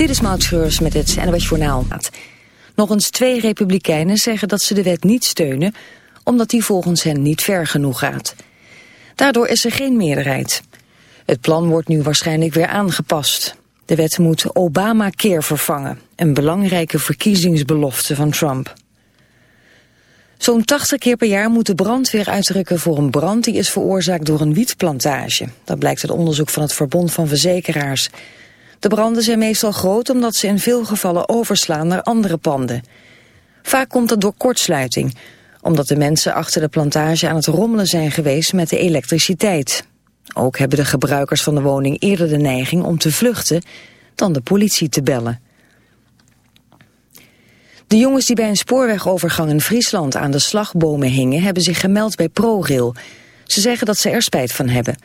Dit is Maud met het NWS Journaal. Nog eens twee republikeinen zeggen dat ze de wet niet steunen... omdat die volgens hen niet ver genoeg gaat. Daardoor is er geen meerderheid. Het plan wordt nu waarschijnlijk weer aangepast. De wet moet Obamacare vervangen, een belangrijke verkiezingsbelofte van Trump. Zo'n 80 keer per jaar moet de brandweer uitrukken voor een brand die is veroorzaakt door een wietplantage. Dat blijkt uit onderzoek van het Verbond van Verzekeraars. De branden zijn meestal groot omdat ze in veel gevallen overslaan naar andere panden. Vaak komt dat door kortsluiting, omdat de mensen achter de plantage aan het rommelen zijn geweest met de elektriciteit. Ook hebben de gebruikers van de woning eerder de neiging om te vluchten dan de politie te bellen. De jongens die bij een spoorwegovergang in Friesland aan de slagbomen hingen... hebben zich gemeld bij ProRail. Ze zeggen dat ze er spijt van hebben.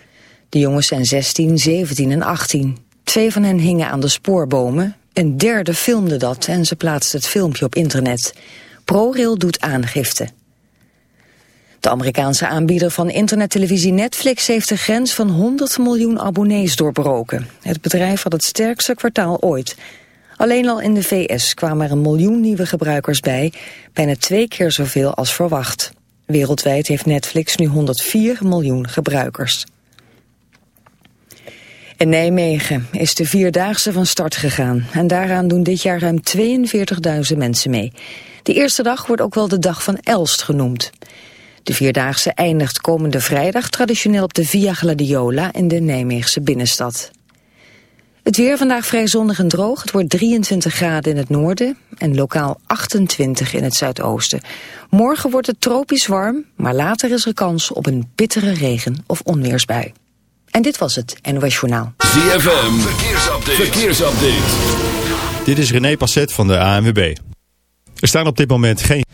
De jongens zijn 16, 17 en 18. Twee van hen hingen aan de spoorbomen. Een derde filmde dat en ze plaatste het filmpje op internet. ProRail doet aangifte. De Amerikaanse aanbieder van internettelevisie Netflix heeft de grens van 100 miljoen abonnees doorbroken. Het bedrijf had het sterkste kwartaal ooit. Alleen al in de VS kwamen er een miljoen nieuwe gebruikers bij, bijna twee keer zoveel als verwacht. Wereldwijd heeft Netflix nu 104 miljoen gebruikers. In Nijmegen is de Vierdaagse van start gegaan en daaraan doen dit jaar ruim 42.000 mensen mee. De eerste dag wordt ook wel de dag van Elst genoemd. De Vierdaagse eindigt komende vrijdag traditioneel op de Via Gladiola in de Nijmeegse binnenstad. Het weer vandaag vrij zonnig en droog. Het wordt 23 graden in het noorden en lokaal 28 in het zuidoosten. Morgen wordt het tropisch warm, maar later is er kans op een bittere regen- of onweersbui. En dit was het NOS Journaal. ZFM, verkeersupdate. verkeersupdate. Dit is René Passet van de ANWB. Er staan op dit moment geen...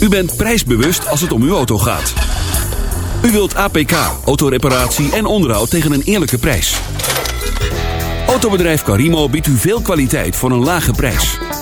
U bent prijsbewust als het om uw auto gaat. U wilt APK, autoreparatie en onderhoud tegen een eerlijke prijs. Autobedrijf Carimo biedt u veel kwaliteit voor een lage prijs.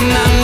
My, my,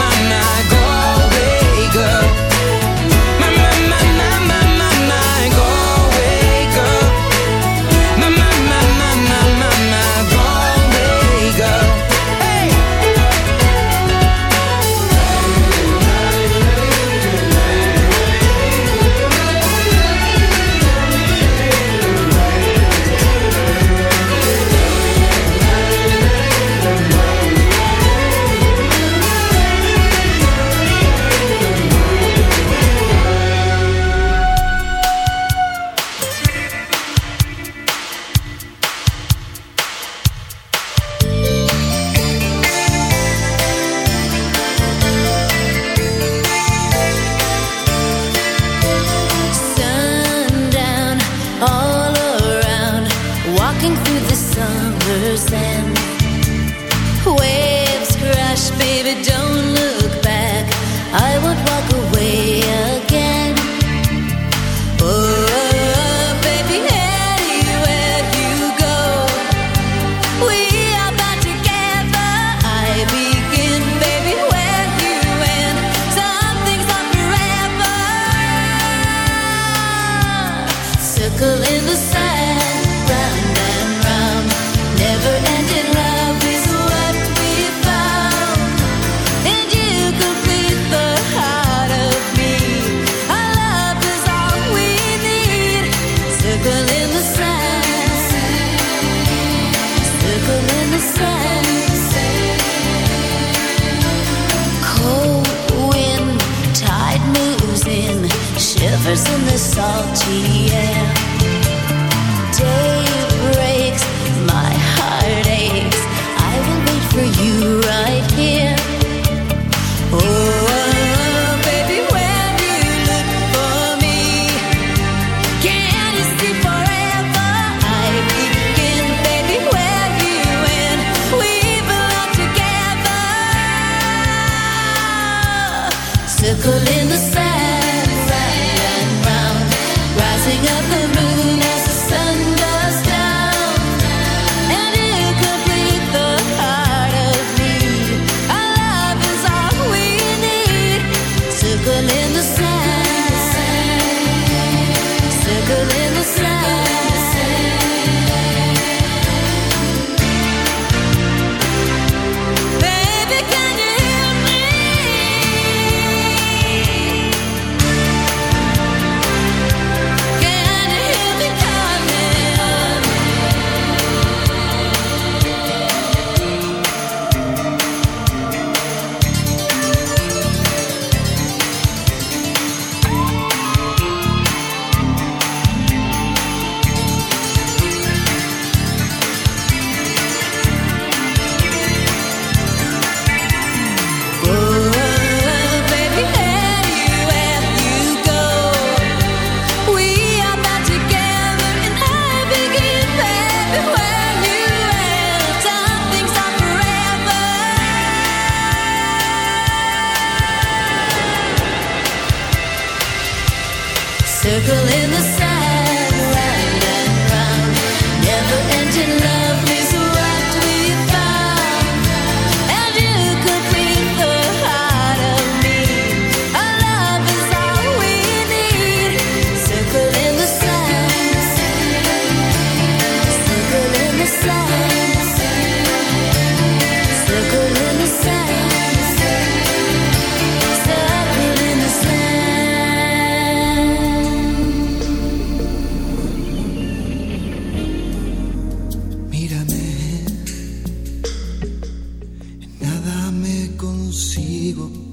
contigo.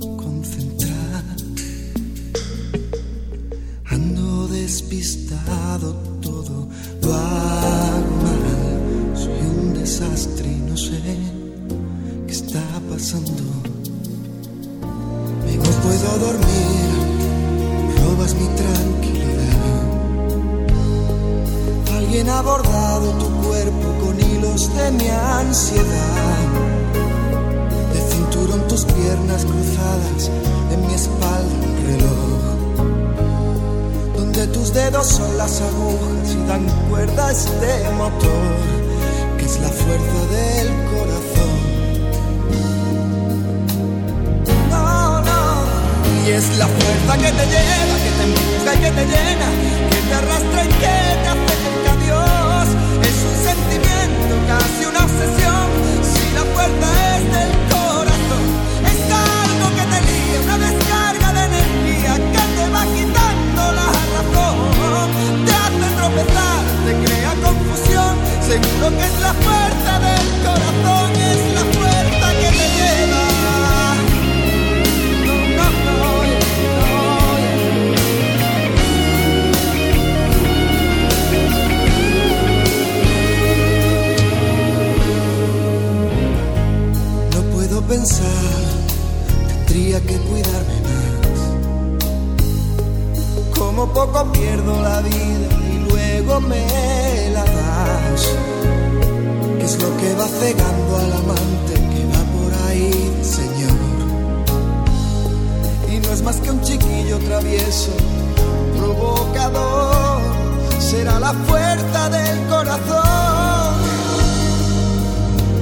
la fuerza del corazón.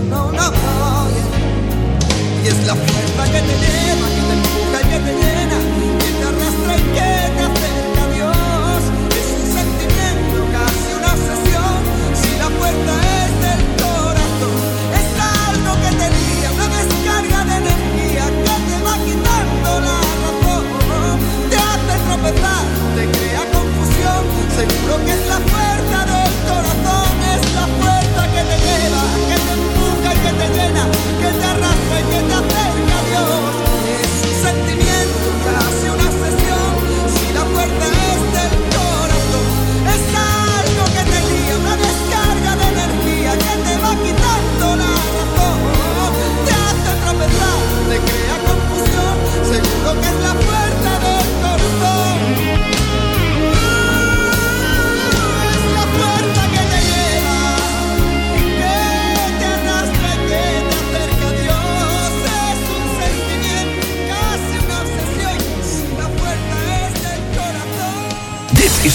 No, no, no. Y es la fuerza que te. lo que es la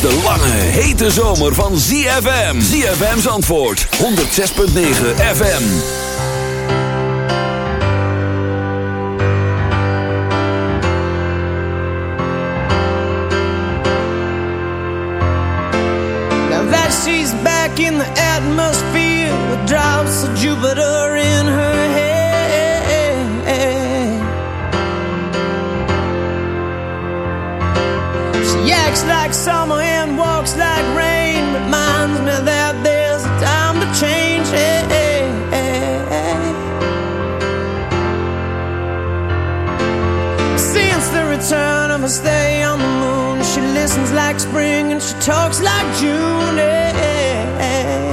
de lange, hete zomer van ZFM. ZFM's antwoord, 106.9 FM. Now that she's back in the atmosphere. summer's on the moon She listens like spring and she talks like June yeah.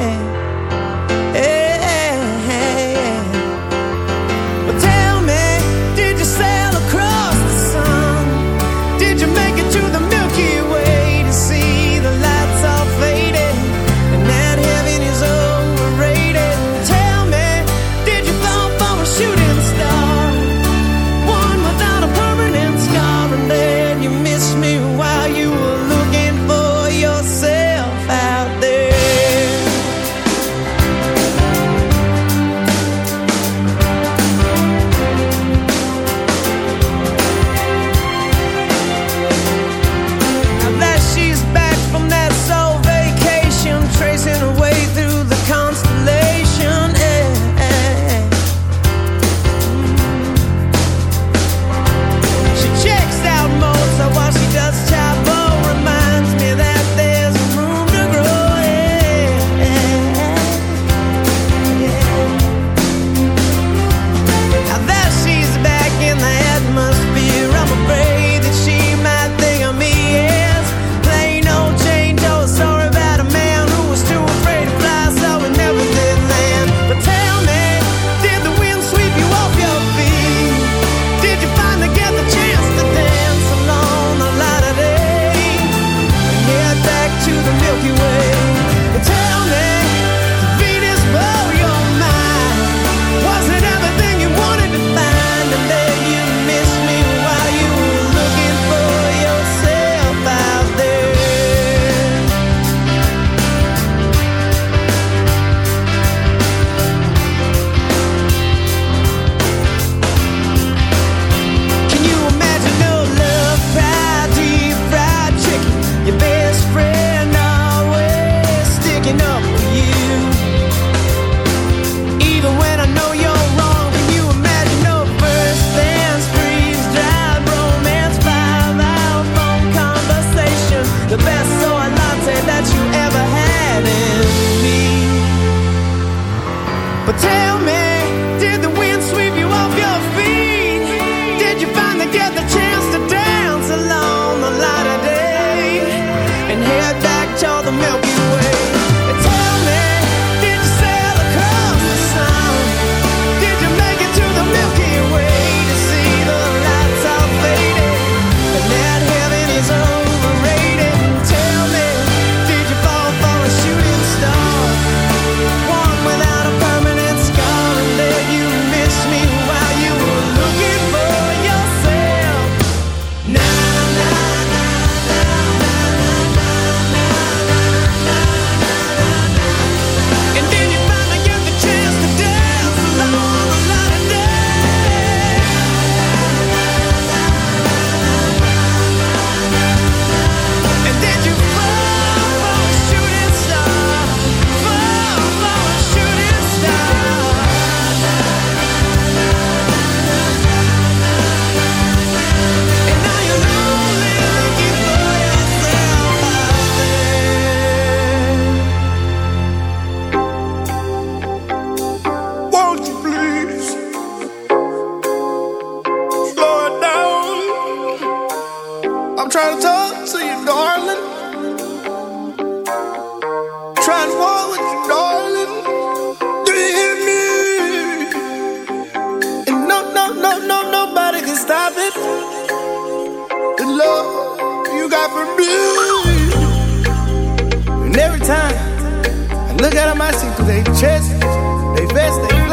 Trying to talk to you, darling. Trying to walk with you, darling. Do you hear me? And no, no, no, no, nobody can stop it. The love you got for me. And every time I look at them, I see through their chest, they vest, they.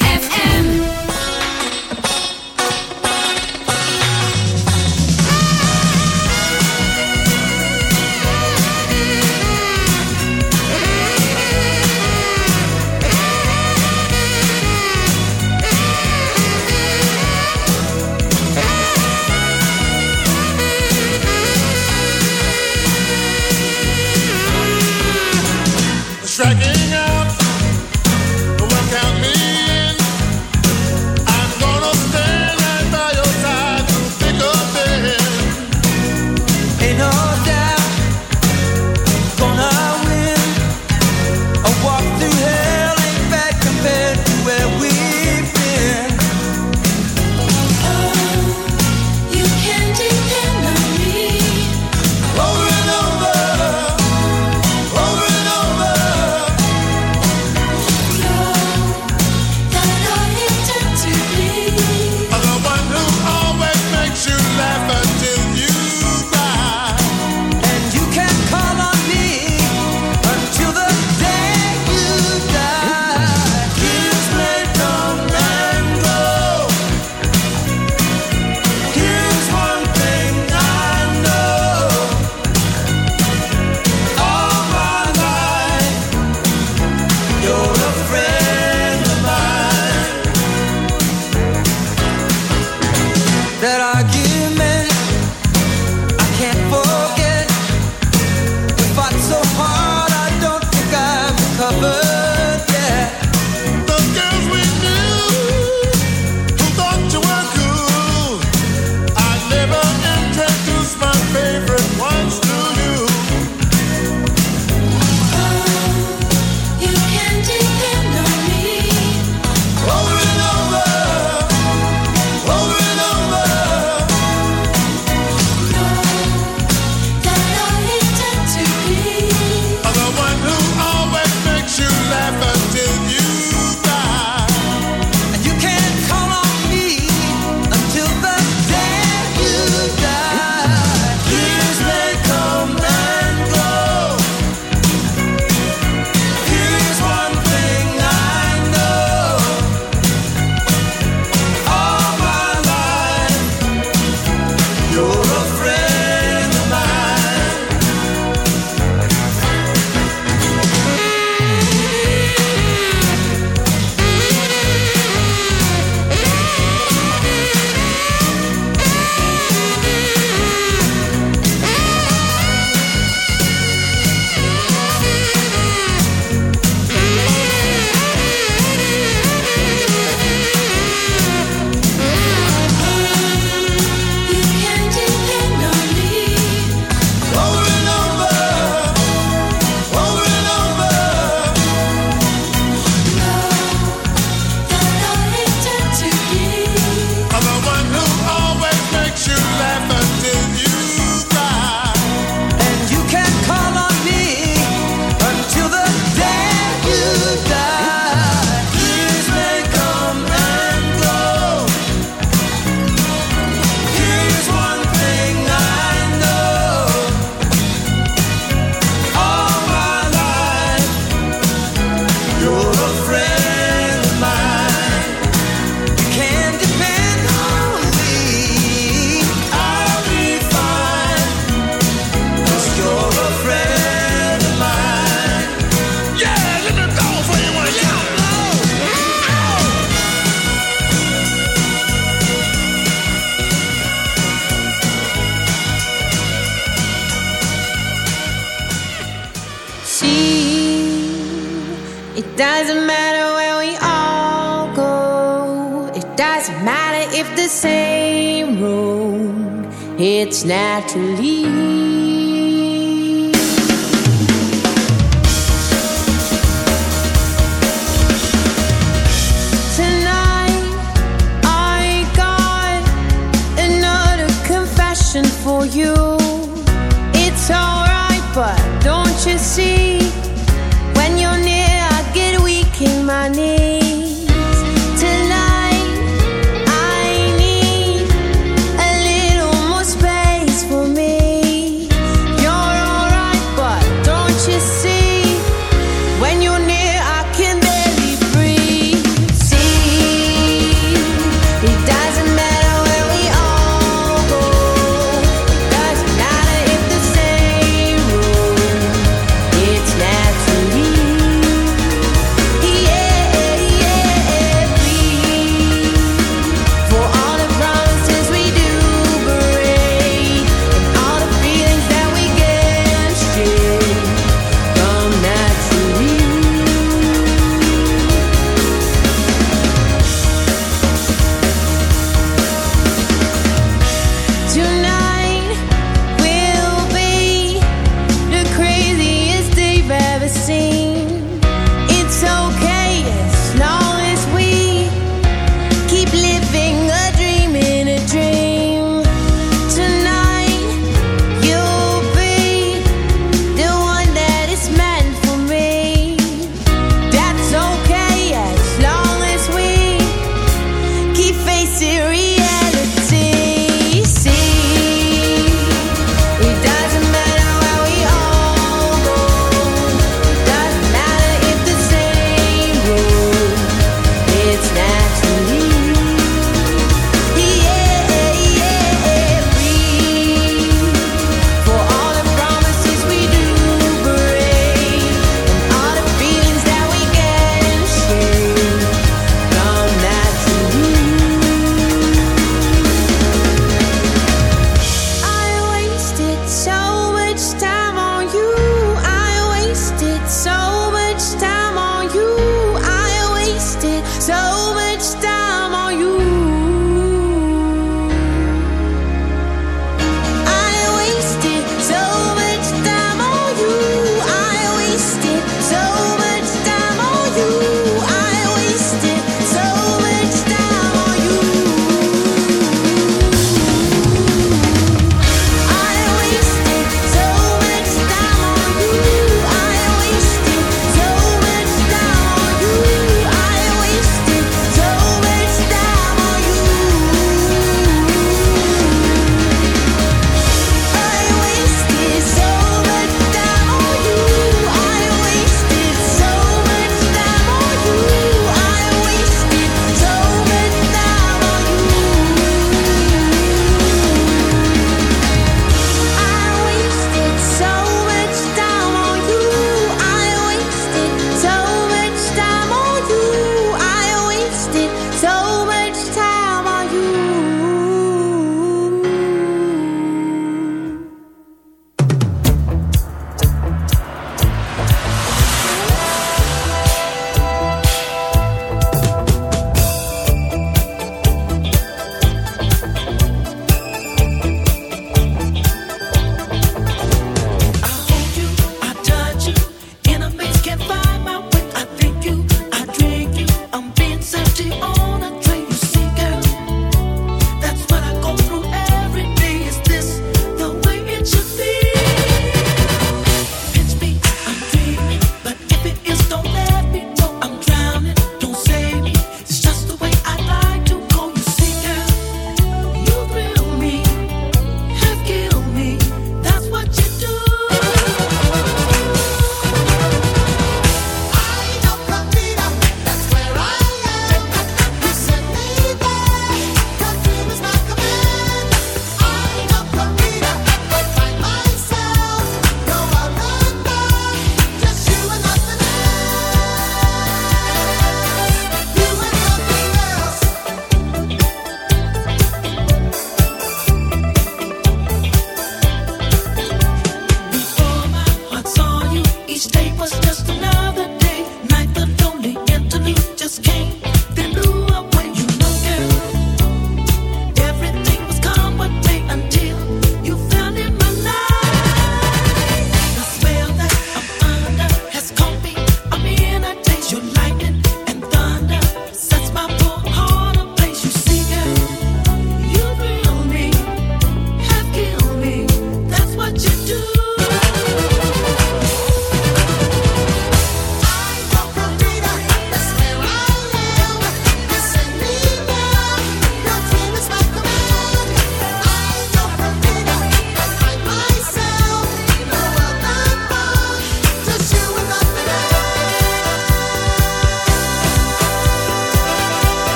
Doesn't matter if the same road. It's naturally.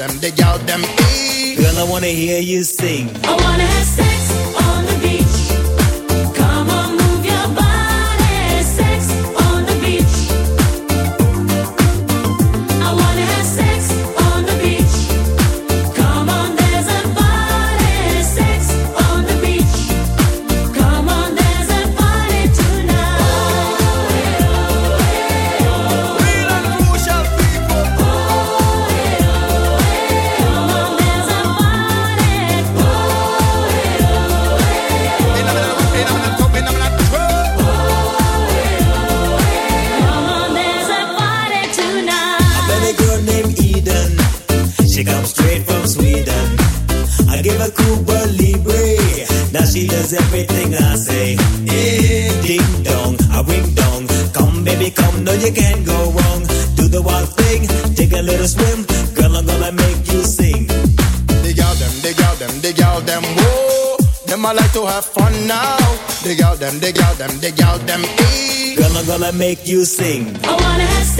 them, the gal them. Girl, I wanna hear you sing. I wanna gonna make you sing. I wanna have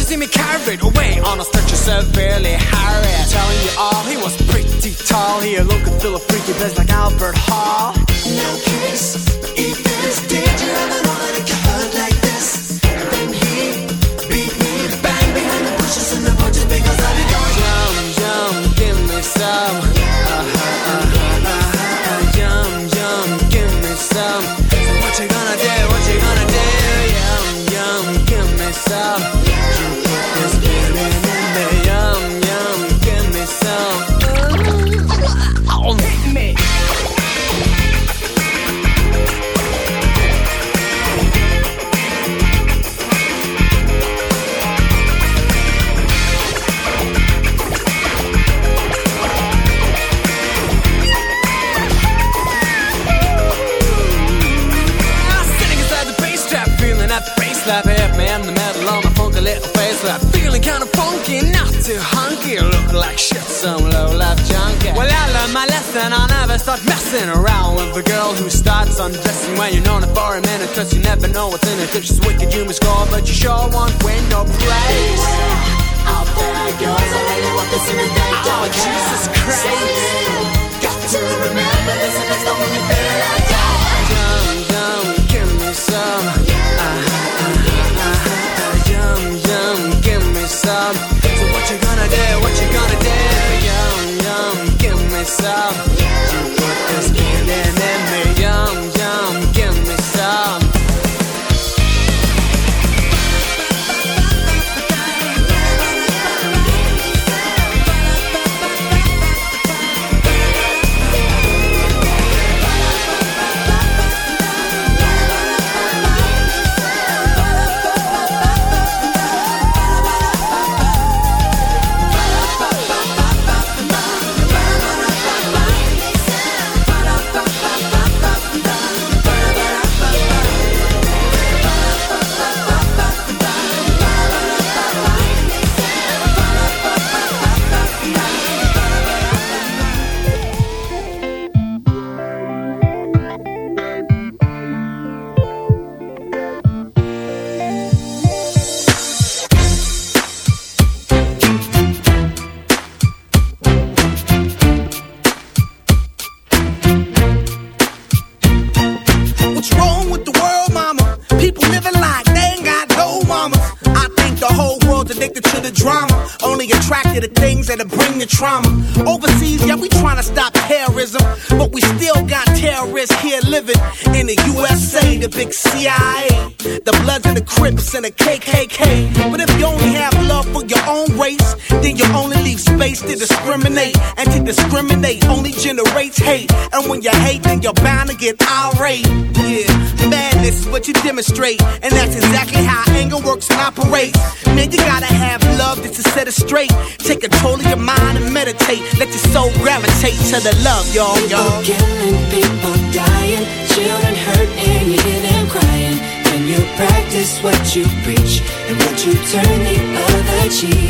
to see me carried away on a stretcher severely harried. Telling you all, he was pretty tall. He looked a little freaky place like Albert Hall. No kiss. not too hunky. Look like shit, some low life junkie. Well, I learned my lesson. I'll never start messing around with a girl who starts undressing when you're known her for a minute. You never know what's in it. If she's wicked, you must call, but you sure won't win no praise. Out there, girls, I really want this in the day. Oh, Jesus Christ. Got to remember this, and that's the only thing I got. Yum, yum, give me some. Uh-huh, uh-huh, uh-huh. Yum, yum, give me some. You gonna do? What you gonna do? Yum, yum, give me some. You put this feeling in me. To the love, y'all, y'all. People killing, people dying, children hurt and you hear them crying. When you practice what you preach and what you turn the other cheek.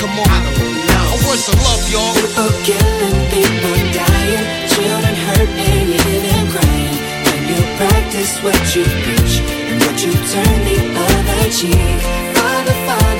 Come on. I don't know. Where's the love, y'all? People killing, people dying, children hurt and you crying. When you practice what you preach and what you turn the other cheek. Father, Father,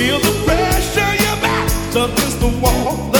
Feel the pressure you're back up against the wall.